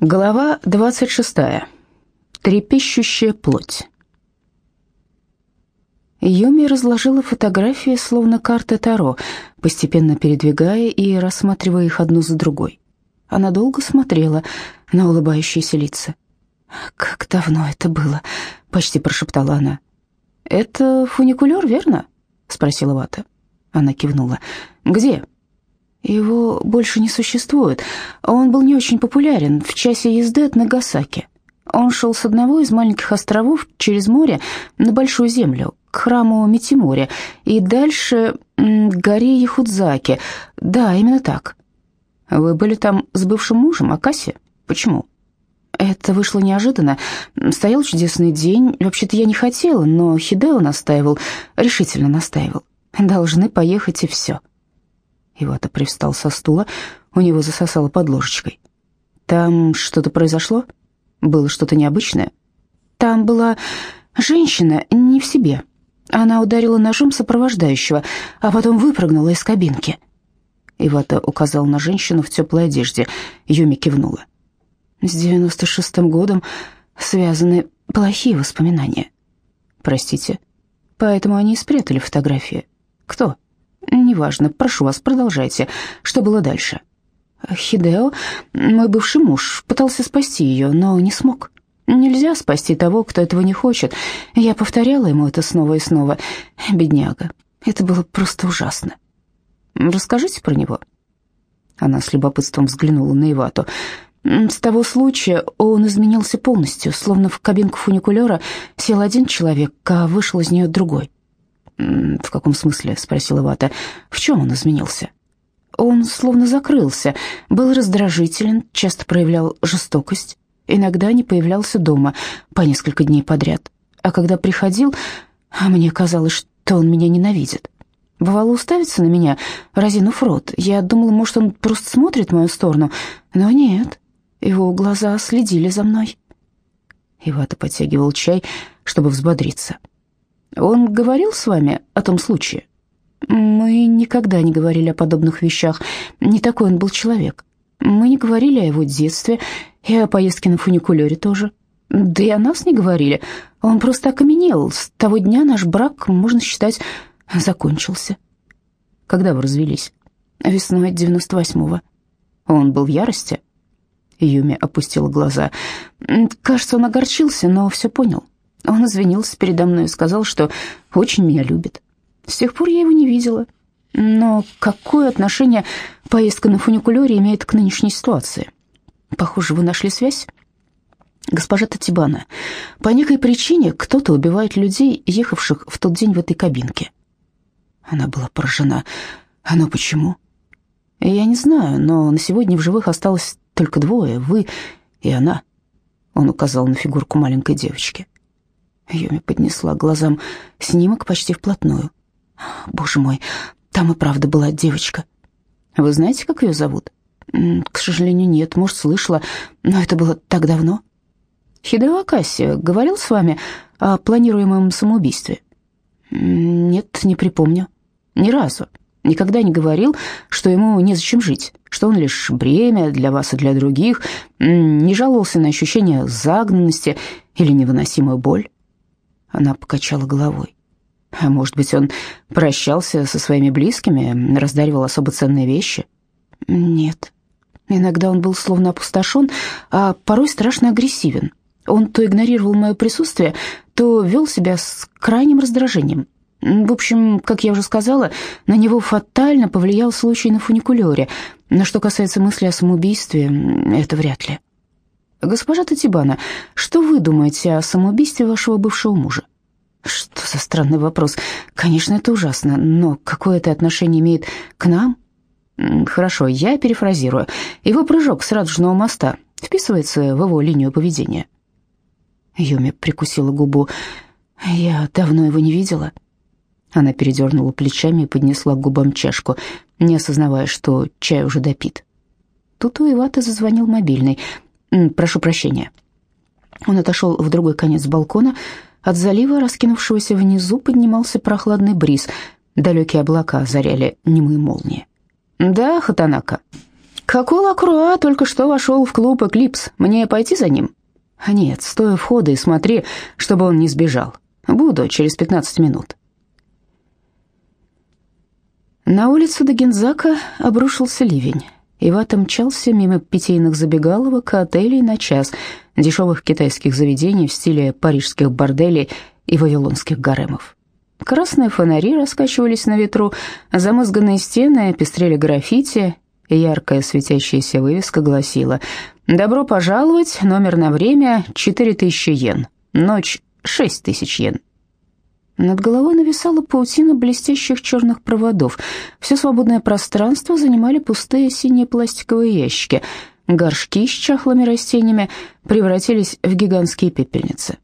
Глава 26. Трепещущая плоть. Юми разложила фотографии, словно карты Таро, постепенно передвигая и рассматривая их одну за другой. Она долго смотрела на улыбающиеся лица. «Как давно это было?» — почти прошептала она. «Это фуникулер, верно?» — спросила Вата. Она кивнула. «Где?» Его больше не существует. Он был не очень популярен в часе езды от Нагасаки. Он шел с одного из маленьких островов через море на Большую Землю, к храму Митимори, и дальше к горе Яхудзаки. Да, именно так. Вы были там с бывшим мужем, Акаси? Почему? Это вышло неожиданно. Стоял чудесный день. Вообще-то я не хотела, но Хидео настаивал, решительно настаивал. Должны поехать и все. Ивата привстал со стула, у него засосало под ложечкой. «Там что-то произошло? Было что-то необычное?» «Там была женщина не в себе. Она ударила ножом сопровождающего, а потом выпрыгнула из кабинки». Ивата указал на женщину в теплой одежде. Юми кивнула. «С девяносто шестым годом связаны плохие воспоминания». «Простите, поэтому они и спрятали фотографии. Кто?» «Неважно, прошу вас, продолжайте. Что было дальше?» «Хидео, мой бывший муж, пытался спасти ее, но не смог. Нельзя спасти того, кто этого не хочет. Я повторяла ему это снова и снова. Бедняга, это было просто ужасно. Расскажите про него». Она с любопытством взглянула на Ивату. С того случая он изменился полностью, словно в кабинку фуникулера сел один человек, а вышел из нее другой. «В каком смысле?» — спросила Вата. «В чем он изменился?» Он словно закрылся, был раздражителен, часто проявлял жестокость. Иногда не появлялся дома по несколько дней подряд. А когда приходил, а мне казалось, что он меня ненавидит. Бывало уставиться на меня, разинув рот. Я думала, может, он просто смотрит в мою сторону, но нет. Его глаза следили за мной. Ивата подтягивал чай, чтобы взбодриться. Он говорил с вами о том случае? Мы никогда не говорили о подобных вещах. Не такой он был человек. Мы не говорили о его детстве и о поездке на фуникулере тоже. Да и о нас не говорили. Он просто окаменел. С того дня наш брак, можно считать, закончился. Когда вы развелись? Весной 98-го. Он был в ярости? Юми опустила глаза. Кажется, он огорчился, но все понял. Он извинился передо мной и сказал, что очень меня любит. С тех пор я его не видела. Но какое отношение поездка на фуникулере имеет к нынешней ситуации? Похоже, вы нашли связь? Госпожа Татибана, по некой причине кто-то убивает людей, ехавших в тот день в этой кабинке. Она была поражена. А ну почему? Я не знаю, но на сегодня в живых осталось только двое, вы и она. Он указал на фигурку маленькой девочки. Юми поднесла глазам снимок почти вплотную. Боже мой, там и правда была девочка. Вы знаете, как ее зовут? К сожалению, нет, может, слышала, но это было так давно. Хидео Акаси говорил с вами о планируемом самоубийстве? Нет, не припомню. Ни разу. Никогда не говорил, что ему незачем жить, что он лишь бремя для вас и для других, не жаловался на ощущение загнанности или невыносимую боль. Она покачала головой. А может быть, он прощался со своими близкими, раздаривал особо ценные вещи? Нет. Иногда он был словно опустошен, а порой страшно агрессивен. Он то игнорировал мое присутствие, то вел себя с крайним раздражением. В общем, как я уже сказала, на него фатально повлиял случай на фуникулере. Но что касается мысли о самоубийстве, это вряд ли. «Госпожа Татибана, что вы думаете о самоубийстве вашего бывшего мужа?» «Что за странный вопрос? Конечно, это ужасно, но какое это отношение имеет к нам?» «Хорошо, я перефразирую. Его прыжок с Радужного моста вписывается в его линию поведения?» Юми прикусила губу. «Я давно его не видела». Она передернула плечами и поднесла к губам чашку, не осознавая, что чай уже допит. Тут у Ивата зазвонил мобильный — «Прошу прощения». Он отошел в другой конец балкона. От залива, раскинувшегося внизу, поднимался прохладный бриз. Далекие облака озаряли немые молнии. «Да, Хатанака». Какой Лакруа только что вошел в клуб «Эклипс». Мне пойти за ним?» «Нет, стой у входа и смотри, чтобы он не сбежал. Буду через пятнадцать минут». На улицу до Гензака обрушился ливень. Ивата мчался мимо питейных забегаловок, отелей на час, дешевых китайских заведений в стиле парижских борделей и вавилонских гаремов. Красные фонари раскачивались на ветру, замызганные стены пестрели граффити, яркая светящаяся вывеска гласила «Добро пожаловать, номер на время 4000 йен, ночь 6000 йен». Над головой нависала паутина блестящих черных проводов. Все свободное пространство занимали пустые синие пластиковые ящики. Горшки с чахлыми растениями превратились в гигантские пепельницы.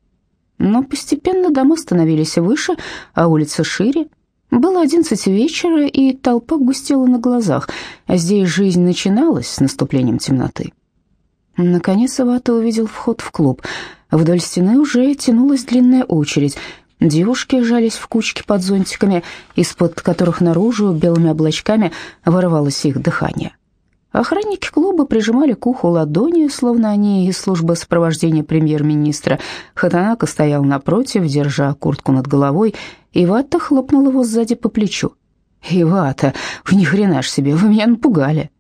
Но постепенно дома становились выше, а улица шире. Было одиннадцать вечера, и толпа густела на глазах, а здесь жизнь начиналась с наступлением темноты. Наконец Ивата увидел вход в клуб. Вдоль стены уже тянулась длинная очередь — Девушки жались в кучки под зонтиками, из-под которых наружу белыми облачками вырывалось их дыхание. Охранники клуба прижимали к уху ладони, словно они из службы сопровождения премьер-министра. Хатанака стоял напротив, держа куртку над головой, и Вата хлопнул его сзади по плечу. «Ивата, ни хрена ж себе, вы меня напугали».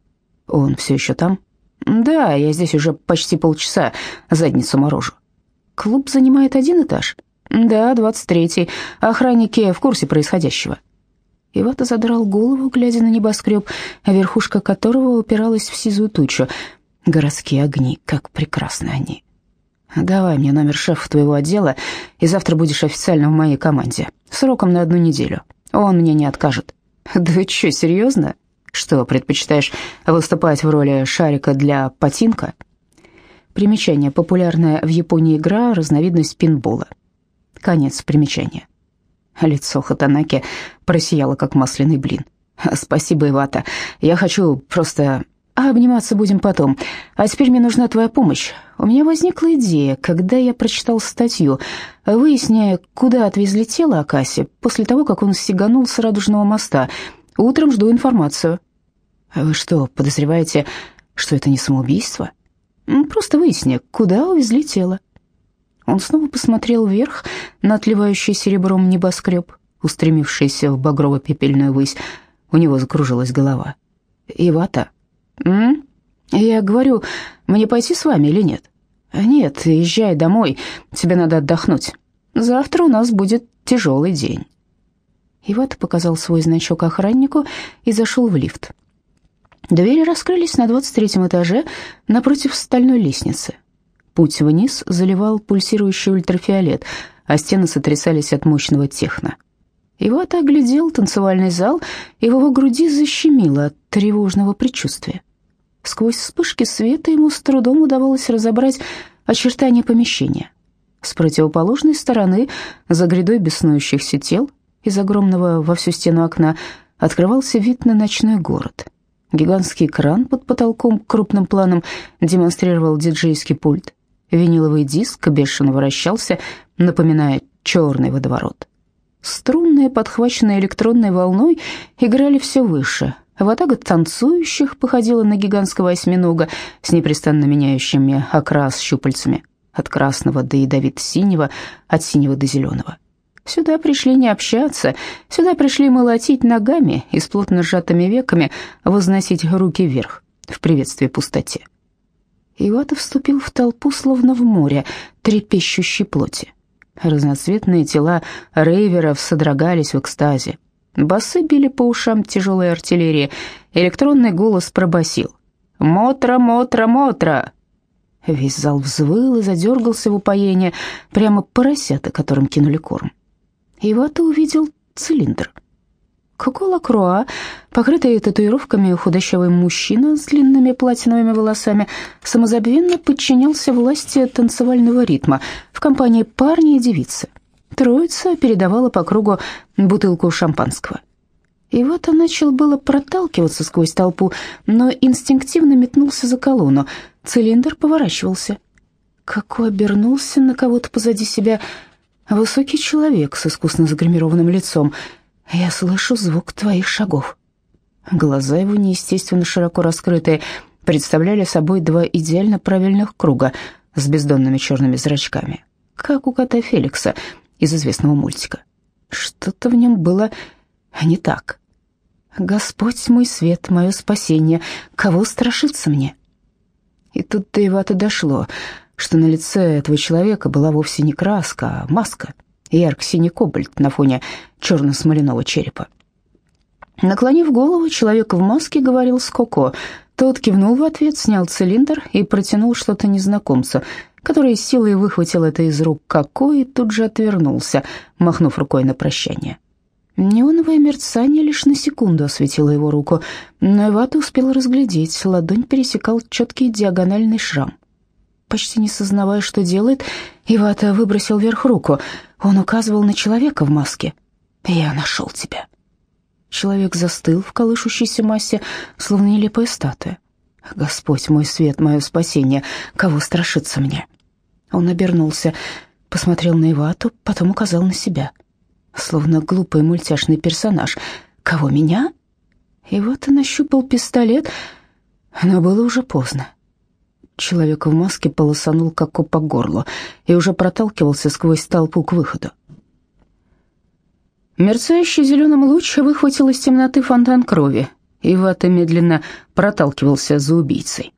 «Он все еще там?» «Да, я здесь уже почти полчаса, задницу морожу». «Клуб занимает один этаж?» «Да, двадцать третий. Охранники в курсе происходящего». Ивата задрал голову, глядя на небоскреб, верхушка которого упиралась в сизую тучу. Городские огни, как прекрасны они. «Давай мне номер шефа твоего отдела, и завтра будешь официально в моей команде. Сроком на одну неделю. Он мне не откажет». «Да что, серьезно? Что, предпочитаешь выступать в роли шарика для патинка?» Примечание. Популярная в Японии игра, разновидность пинбола. Конец примечания. Лицо Хатанаки просияло, как масляный блин. «Спасибо, Ивата. Я хочу просто... А обниматься будем потом. А теперь мне нужна твоя помощь. У меня возникла идея, когда я прочитал статью, выясняя, куда отвезли тело Акаси после того, как он сиганул с Радужного моста. Утром жду информацию». «Вы что, подозреваете, что это не самоубийство?» «Просто выясни, куда увезли тело». Он снова посмотрел вверх на отливающий серебром небоскреб, устремившийся в багрово-пепельную высь. У него закружилась голова. «Ивата?» «М? Я говорю, мне пойти с вами или нет?» «Нет, езжай домой, тебе надо отдохнуть. Завтра у нас будет тяжелый день». Ивата показал свой значок охраннику и зашел в лифт. Двери раскрылись на двадцать третьем этаже напротив стальной лестницы. Путь вниз заливал пульсирующий ультрафиолет, а стены сотрясались от мощного техно. Ивата оглядел танцевальный зал, и в его груди защемило от тревожного предчувствия. Сквозь вспышки света ему с трудом удавалось разобрать очертания помещения. С противоположной стороны, за грядой беснующихся тел, из огромного во всю стену окна, открывался вид на ночной город. Гигантский кран под потолком крупным планом демонстрировал диджейский пульт. Виниловый диск бешено вращался, напоминая черный водоворот. Струнные, подхваченные электронной волной, играли все выше. Ватага танцующих походила на гигантского осьминога с непрестанно меняющими окрас щупальцами. От красного до ядовито-синего, от синего до зеленого. Сюда пришли не общаться, сюда пришли молотить ногами и с плотно сжатыми веками возносить руки вверх в приветствии пустоте. Ивата вступил в толпу, словно в море, трепещущей плоти. Разноцветные тела рейверов содрогались в экстазе. Басы били по ушам тяжелой артиллерии. Электронный голос пробасил. «Мотра, мотра, мотра!» Весь зал взвыл и задергался в упоении, прямо поросята, которым кинули корм. Ивата увидел цилиндр. Коко Лакруа, покрытый татуировками худощавый мужчина с длинными платиновыми волосами, самозабвенно подчинялся власти танцевального ритма в компании парня и девицы. Троица передавала по кругу бутылку шампанского. И вот он начал было проталкиваться сквозь толпу, но инстинктивно метнулся за колонну. Цилиндр поворачивался. Коко обернулся на кого-то позади себя. Высокий человек с искусно загримированным лицом — я слышу звук твоих шагов. Глаза его неестественно широко раскрытые, представляли собой два идеально правильных круга с бездонными черными зрачками, как у кота Феликса из известного мультика. Что-то в нем было не так. «Господь мой свет, мое спасение, кого страшиться мне?» И тут до Ивата дошло, что на лице этого человека была вовсе не краска, а маска, ярко-синий кобальт на фоне черно-смоляного черепа. Наклонив голову, человек в маске говорил с Коко. Тот кивнул в ответ, снял цилиндр и протянул что-то незнакомцу, который с силой выхватил это из рук Коко и тут же отвернулся, махнув рукой на прощание. Неоновое мерцание лишь на секунду осветило его руку, но Ивата успел разглядеть, ладонь пересекал четкий диагональный шрам. Почти не сознавая, что делает, Ивата выбросил вверх руку. Он указывал на человека в маске. «Я нашел тебя». Человек застыл в колышущейся массе, словно нелепая статуя. «Господь мой свет, мое спасение, кого страшится мне?» Он обернулся, посмотрел на Ивату, потом указал на себя. Словно глупый мультяшный персонаж. «Кого, меня?» Ивата нащупал пистолет, но было уже поздно. Человек в маске полосанул Коко по горлу и уже проталкивался сквозь толпу к выходу. Мерцающий зеленым луч выхватил из темноты фонтан крови, и Вата медленно проталкивался за убийцей.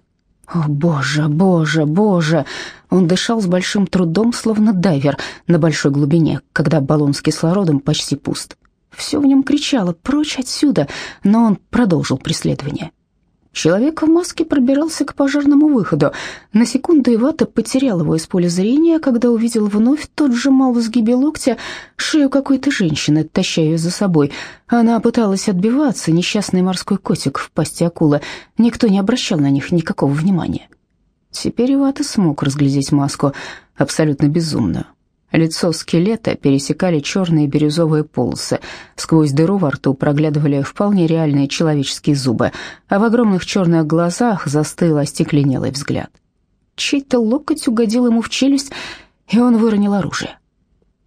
О, боже, боже, боже! Он дышал с большим трудом, словно дайвер на большой глубине, когда баллон с кислородом почти пуст. Все в нем кричало «прочь отсюда», но он продолжил преследование. Человек в маске пробирался к пожарному выходу. На секунду Ивата потерял его из поля зрения, когда увидел вновь тот же в сгибе локтя шею какой-то женщины, таща ее за собой. Она пыталась отбиваться, несчастный морской котик в пасти акулы. Никто не обращал на них никакого внимания. Теперь Ивата смог разглядеть маску, абсолютно безумную. Лицо скелета пересекали черные бирюзовые полосы. Сквозь дыру во рту проглядывали вполне реальные человеческие зубы, а в огромных черных глазах застыл остекленелый взгляд. Чей-то локоть угодил ему в челюсть, и он выронил оружие.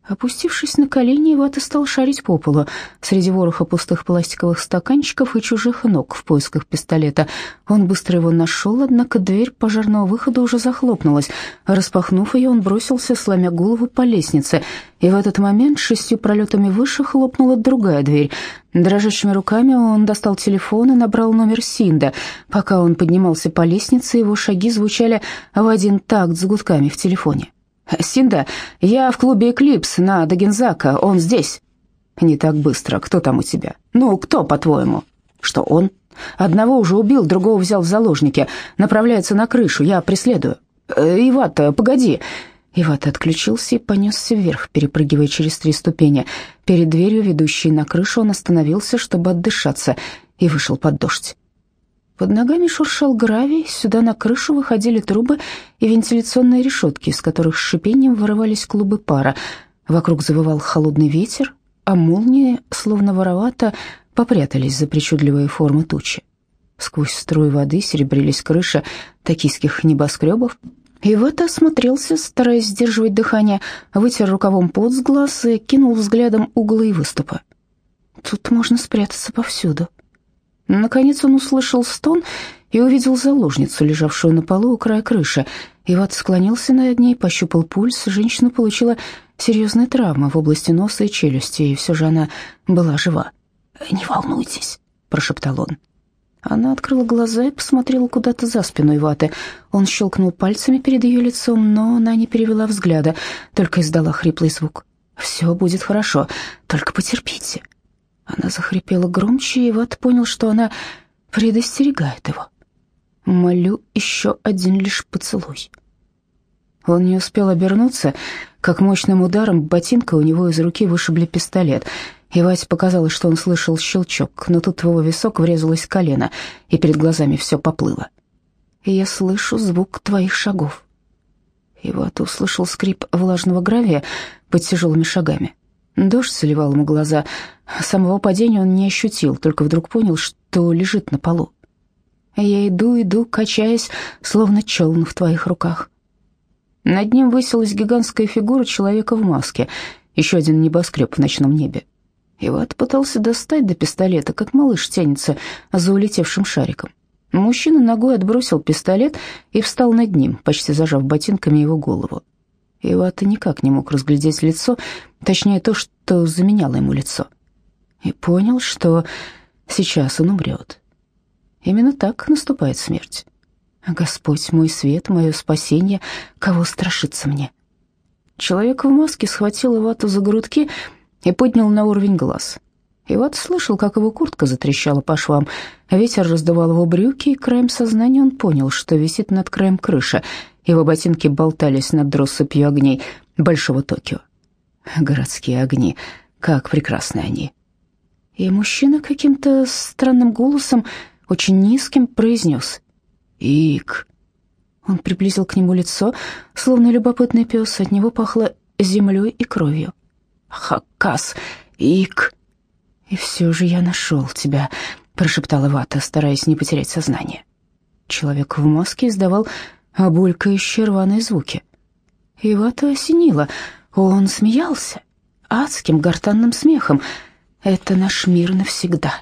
Опустившись на колени, Ивата стал шарить по полу среди вороха пустых пластиковых стаканчиков и чужих ног в поисках пистолета. Он быстро его нашел, однако дверь пожарного выхода уже захлопнулась. Распахнув ее, он бросился, сломя голову по лестнице, и в этот момент шестью пролетами выше хлопнула другая дверь. Дрожащими руками он достал телефон и набрал номер Синда. Пока он поднимался по лестнице, его шаги звучали в один такт с гудками в телефоне. «Синда, я в клубе «Эклипс» на Дагензака, он здесь». «Не так быстро. Кто там у тебя?» «Ну, кто, по-твоему?» «Что он?» «Одного уже убил, другого взял в заложники. Направляется на крышу, я преследую». «Э, «Ивата, погоди». Ивата отключился и понесся вверх, перепрыгивая через три ступени. Перед дверью, ведущей на крышу, он остановился, чтобы отдышаться, и вышел под дождь. Под ногами шуршал гравий, сюда на крышу выходили трубы и вентиляционные решетки, из которых с шипением вырывались клубы пара. Вокруг завывал холодный ветер, а молнии, словно воровато, попрятались за причудливые формы тучи. Сквозь струи воды серебрились крыши токийских небоскребов. И вот осмотрелся, стараясь сдерживать дыхание, вытер рукавом пот с глаз и кинул взглядом углы и выступы. Тут можно спрятаться повсюду. Наконец он услышал стон и увидел заложницу, лежавшую на полу у края крыши. Иват склонился над ней, пощупал пульс. Женщина получила серьезные травмы в области носа и челюсти, и все же она была жива. «Не волнуйтесь», — прошептал он. Она открыла глаза и посмотрела куда-то за спину Иваты. Он щелкнул пальцами перед ее лицом, но она не перевела взгляда, только издала хриплый звук. «Все будет хорошо, только потерпите». Она захрипела громче, и Ват понял, что она предостерегает его. «Молю еще один лишь поцелуй». Он не успел обернуться, как мощным ударом ботинка у него из руки вышибли пистолет. И Вате показалось, что он слышал щелчок, но тут в его висок врезалось колено, и перед глазами все поплыло. Я слышу звук твоих шагов. И вот услышал скрип влажного гравия под тяжелыми шагами. Дождь заливал ему глаза. Самого падения он не ощутил, только вдруг понял, что лежит на полу. Я иду, иду, качаясь, словно челн в твоих руках. Над ним высилась гигантская фигура человека в маске, еще один небоскреб в ночном небе. Иват пытался достать до пистолета, как малыш тянется за улетевшим шариком. Мужчина ногой отбросил пистолет и встал над ним, почти зажав ботинками его голову. Ивата никак не мог разглядеть лицо, точнее то, что заменяло ему лицо. И понял, что сейчас он умрет. Именно так наступает смерть. Господь мой свет, мое спасение, кого страшится мне? Человек в маске схватил Ивату за грудки и поднял на уровень глаз. Иват слышал, как его куртка затрещала по швам, ветер раздувал его брюки, и краем сознания он понял, что висит над краем крыши. Его ботинки болтались над россыпью огней Большого Токио. Городские огни, как прекрасны они. И мужчина каким-то странным голосом, очень низким, произнес «Ик». Он приблизил к нему лицо, словно любопытный пес, от него пахло землей и кровью. «Хакас, Ик!» «И все же я нашел тебя», — прошептала Вата, стараясь не потерять сознание. Человек в маске издавал обулькающие рваные звуки. И Вата осенила. Он смеялся адским гортанным смехом. «Это наш мир навсегда».